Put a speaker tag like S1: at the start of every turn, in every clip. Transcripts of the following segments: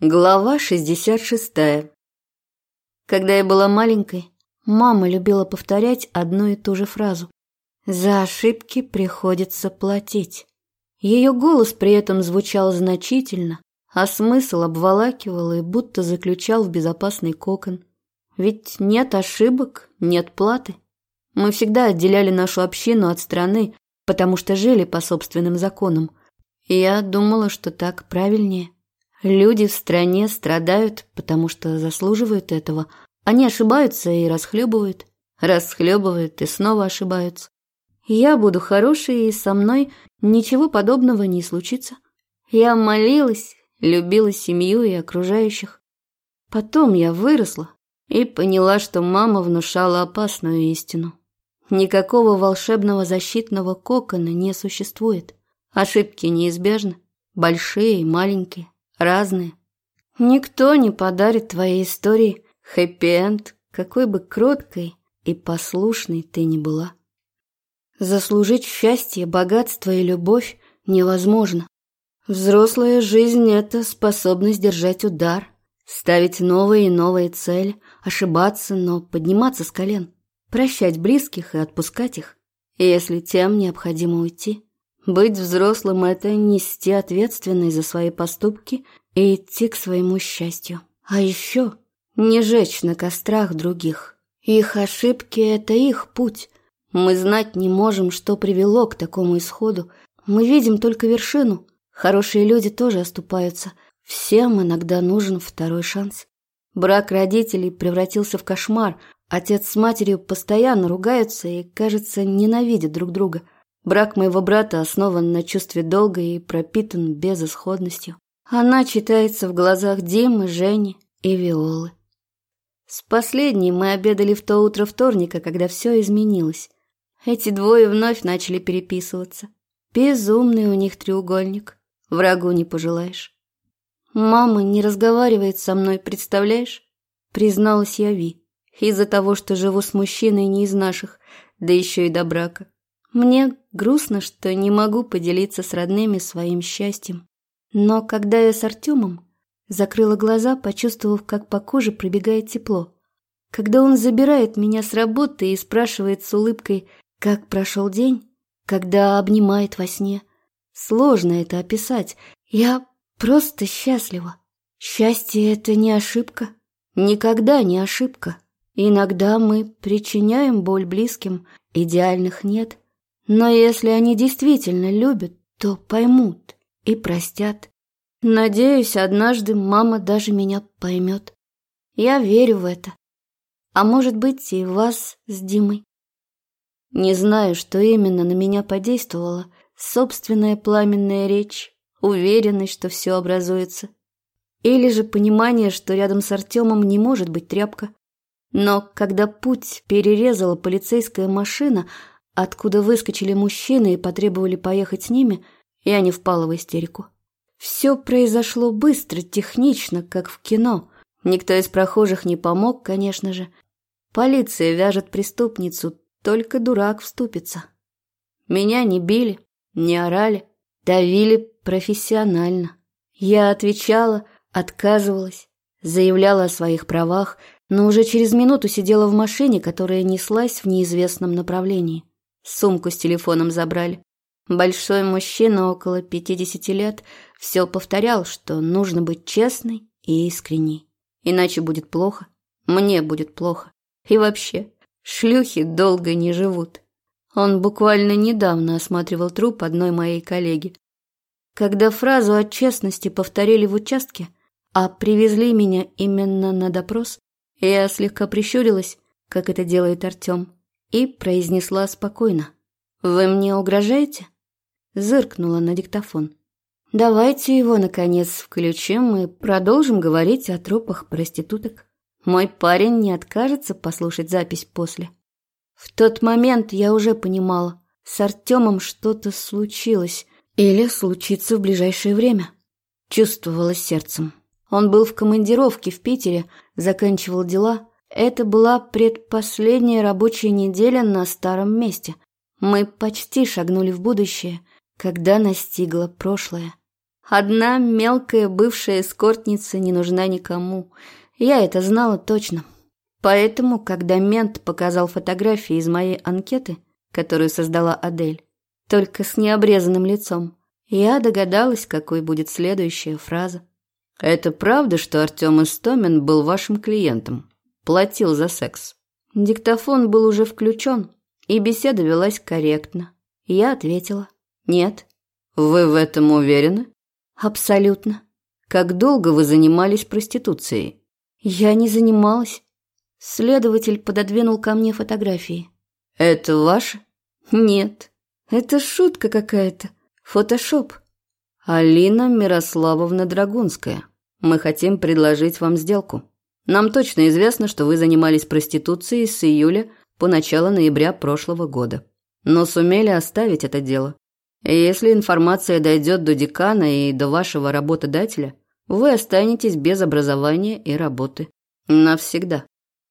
S1: Глава 66. Когда я была маленькой, мама любила повторять одну и ту же фразу. «За ошибки приходится платить». Ее голос при этом звучал значительно, а смысл обволакивал и будто заключал в безопасный кокон. Ведь нет ошибок, нет платы. Мы всегда отделяли нашу общину от страны, потому что жили по собственным законам. Я думала, что так правильнее. Люди в стране страдают, потому что заслуживают этого. Они ошибаются и расхлебывают. Расхлебывают и снова ошибаются. Я буду хорошей, и со мной ничего подобного не случится. Я молилась, любила семью и окружающих. Потом я выросла и поняла, что мама внушала опасную истину. Никакого волшебного защитного кокона не существует. Ошибки неизбежны, большие и маленькие разные. Никто не подарит твоей истории хэппи-энд, какой бы кроткой и послушной ты ни была. Заслужить счастье, богатство и любовь невозможно. Взрослая жизнь – это способность держать удар, ставить новые и новые цели, ошибаться, но подниматься с колен, прощать близких и отпускать их, если тем необходимо уйти. Быть взрослым – это нести ответственность за свои поступки и идти к своему счастью. А еще не жечь на кострах других. Их ошибки – это их путь. Мы знать не можем, что привело к такому исходу. Мы видим только вершину. Хорошие люди тоже оступаются. Всем иногда нужен второй шанс. Брак родителей превратился в кошмар. Отец с матерью постоянно ругаются и, кажется, ненавидят друг друга – Брак моего брата основан на чувстве долга и пропитан безысходностью. Она читается в глазах Димы, Жени и Виолы. С последней мы обедали в то утро вторника, когда все изменилось. Эти двое вновь начали переписываться. Безумный у них треугольник. Врагу не пожелаешь. «Мама не разговаривает со мной, представляешь?» Призналась я Ви. Из-за того, что живу с мужчиной не из наших, да еще и до брака. Мне грустно, что не могу поделиться с родными своим счастьем. Но когда я с Артемом, закрыла глаза, почувствовав, как по коже пробегает тепло. Когда он забирает меня с работы и спрашивает с улыбкой, как прошел день, когда обнимает во сне. Сложно это описать. Я просто счастлива. Счастье — это не ошибка. Никогда не ошибка. Иногда мы причиняем боль близким, идеальных нет — но если они действительно любят, то поймут и простят. Надеюсь, однажды мама даже меня поймет. Я верю в это. А может быть, и вас с Димой. Не знаю, что именно на меня подействовало. Собственная пламенная речь, уверенность, что все образуется. Или же понимание, что рядом с Артемом не может быть тряпка. Но когда путь перерезала полицейская машина, откуда выскочили мужчины и потребовали поехать с ними, я не впала в истерику. Все произошло быстро, технично, как в кино. Никто из прохожих не помог, конечно же. Полиция вяжет преступницу, только дурак вступится. Меня не били, не орали, давили профессионально. Я отвечала, отказывалась, заявляла о своих правах, но уже через минуту сидела в машине, которая неслась в неизвестном направлении. Сумку с телефоном забрали. Большой мужчина около пятидесяти лет все повторял, что нужно быть честной и искренней. Иначе будет плохо. Мне будет плохо. И вообще, шлюхи долго не живут. Он буквально недавно осматривал труп одной моей коллеги. Когда фразу о честности повторили в участке, а привезли меня именно на допрос, я слегка прищурилась, как это делает Артем и произнесла спокойно. «Вы мне угрожаете?» Зыркнула на диктофон. «Давайте его, наконец, включим и продолжим говорить о трупах проституток. Мой парень не откажется послушать запись после». В тот момент я уже понимала, с Артемом что-то случилось или случится в ближайшее время. Чувствовала сердцем. Он был в командировке в Питере, заканчивал дела, это была предпоследняя рабочая неделя на старом месте. Мы почти шагнули в будущее, когда настигло прошлое. Одна мелкая бывшая эскортница не нужна никому. Я это знала точно. Поэтому, когда мент показал фотографии из моей анкеты, которую создала Адель, только с необрезанным лицом, я догадалась, какой будет следующая фраза.
S2: «Это правда, что Артем Истомин был вашим клиентом? Платил за секс?»
S1: Диктофон был уже включен, и беседа велась корректно. Я ответила «Нет».
S2: «Вы в этом уверены?»
S1: «Абсолютно».
S2: «Как долго вы занимались проституцией?»
S1: «Я не занималась». Следователь пододвинул ко мне фотографии.
S2: «Это ваши?»
S1: «Нет, это шутка какая-то. Фотошоп.
S2: Алина Мирославовна Драгунская. Мы хотим предложить вам сделку. Нам точно известно, что вы занимались проституцией с июля по начало ноября прошлого года. Но сумели оставить это дело. И если информация дойдет до декана и до вашего работодателя, вы останетесь без образования и работы. Навсегда.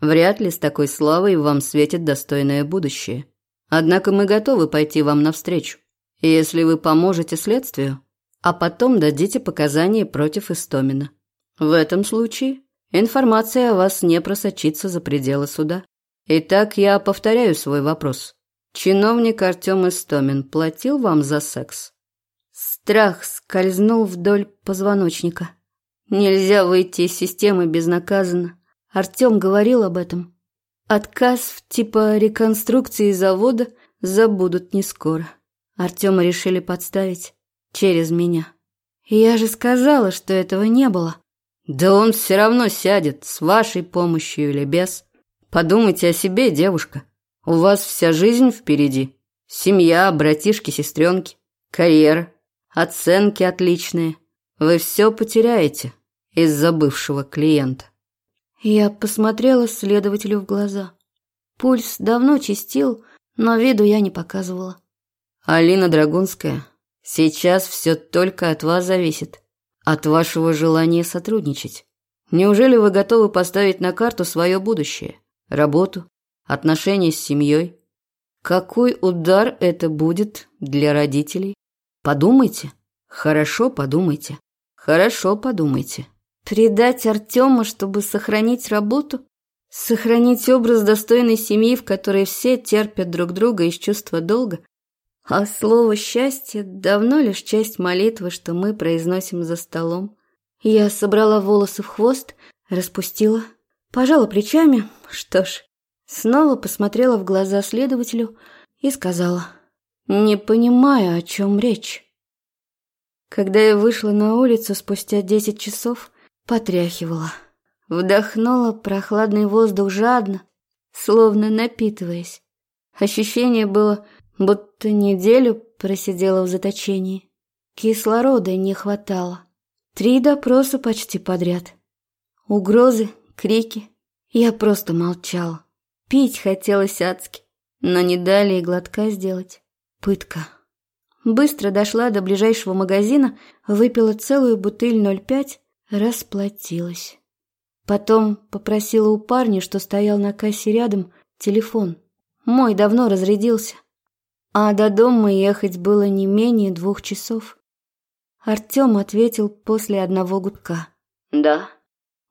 S2: Вряд ли с такой славой вам светит достойное будущее. Однако мы готовы пойти вам навстречу если вы поможете следствию, а потом дадите показания против Истомина. В этом случае информация о вас не просочится за пределы суда. Итак, я повторяю свой вопрос. Чиновник Артем Истомин платил вам за секс?
S1: Страх скользнул вдоль позвоночника. Нельзя выйти из системы безнаказанно. Артем говорил об этом. Отказ в типа реконструкции завода забудут не скоро. Артема решили подставить через меня. Я же сказала, что этого не было.
S2: Да он все равно сядет, с вашей помощью или без. Подумайте о себе, девушка. У вас вся жизнь впереди. Семья, братишки, сестренки, карьера, оценки отличные. Вы все потеряете из-за бывшего клиента.
S1: Я посмотрела следователю в глаза. Пульс давно чистил, но виду я не показывала.
S2: Алина Драгунская, сейчас все только от вас зависит. От вашего желания сотрудничать. Неужели вы готовы поставить на карту свое будущее, работу, отношения с семьей? Какой удар это будет для родителей? Подумайте. Хорошо подумайте. Хорошо подумайте.
S1: Предать Артема, чтобы сохранить работу? Сохранить образ достойной семьи, в которой все терпят друг друга из чувства долга? А слово «счастье» давно лишь часть молитвы, что мы произносим за столом. Я собрала волосы в хвост, распустила, пожала плечами. Что ж, снова посмотрела в глаза следователю и сказала, «Не понимаю, о чем речь». Когда я вышла на улицу спустя десять часов, потряхивала. Вдохнула прохладный воздух жадно, словно напитываясь. Ощущение было, будто неделю просидела в заточении. Кислорода не хватало. Три допроса почти подряд. Угрозы, крики. Я просто молчала. Пить хотелось адски, но не дали и глотка сделать. Пытка. Быстро дошла до ближайшего магазина, выпила целую бутыль 0,5, расплатилась. Потом попросила у парня, что стоял на кассе рядом, телефон. Мой давно разрядился а до дома ехать было не менее двух часов. Артем ответил после одного гудка.
S2: «Да».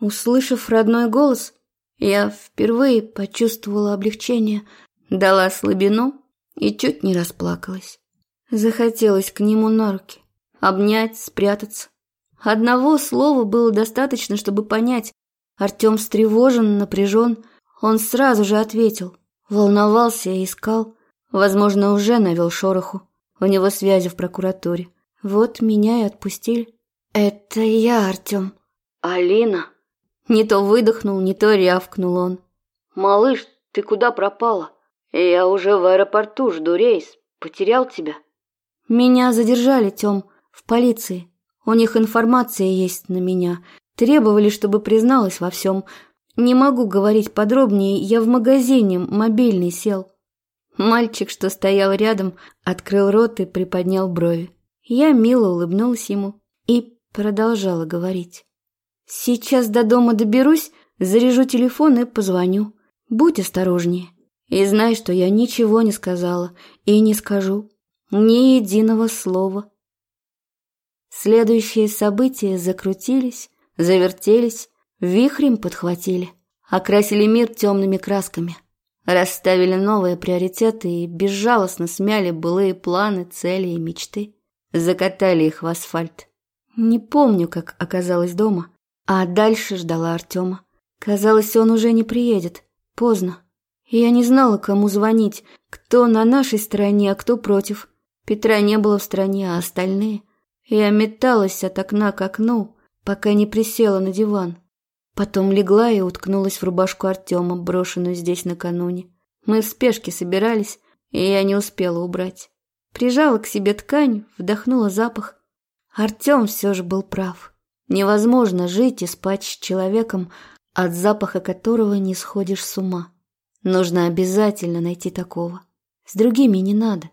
S1: Услышав родной голос, я впервые почувствовала облегчение, дала слабину и чуть не расплакалась. Захотелось к нему на руки, обнять, спрятаться. Одного слова было достаточно, чтобы понять. Артем встревожен, напряжен. Он сразу же ответил. Волновался и искал. Возможно, уже навел шороху. У него связи в прокуратуре. Вот меня и отпустили. Это я, Артем.
S2: Алина.
S1: Не то выдохнул, не то рявкнул он.
S2: Малыш, ты куда пропала? Я уже в аэропорту жду рейс. Потерял тебя?
S1: Меня задержали, Тём, в полиции. У них информация есть на меня. Требовали, чтобы призналась во всем. Не могу говорить подробнее, я в магазине мобильный сел. Мальчик, что стоял рядом, открыл рот и приподнял брови. Я мило улыбнулась ему и продолжала говорить. «Сейчас до дома доберусь, заряжу телефон и позвоню. Будь осторожнее. И знай, что я ничего не сказала и не скажу. Ни единого слова». Следующие события закрутились, завертелись, вихрем подхватили, окрасили мир темными красками, расставили новые приоритеты и безжалостно смяли былые планы, цели и мечты, закатали их в асфальт. Не помню, как оказалась дома, а дальше ждала Артема. Казалось, он уже не приедет. Поздно. Я не знала, кому звонить, кто на нашей стороне, а кто против. Петра не было в стране, а остальные... Я металась от окна к окну, пока не присела на диван. Потом легла и уткнулась в рубашку Артема, брошенную здесь накануне. Мы в спешке собирались, и я не успела убрать. Прижала к себе ткань, вдохнула запах. Артем все же был прав. Невозможно жить и спать с человеком, от запаха которого не сходишь с ума. Нужно обязательно найти такого. С другими не надо.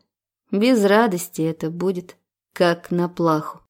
S1: Без радости это будет как на плаху.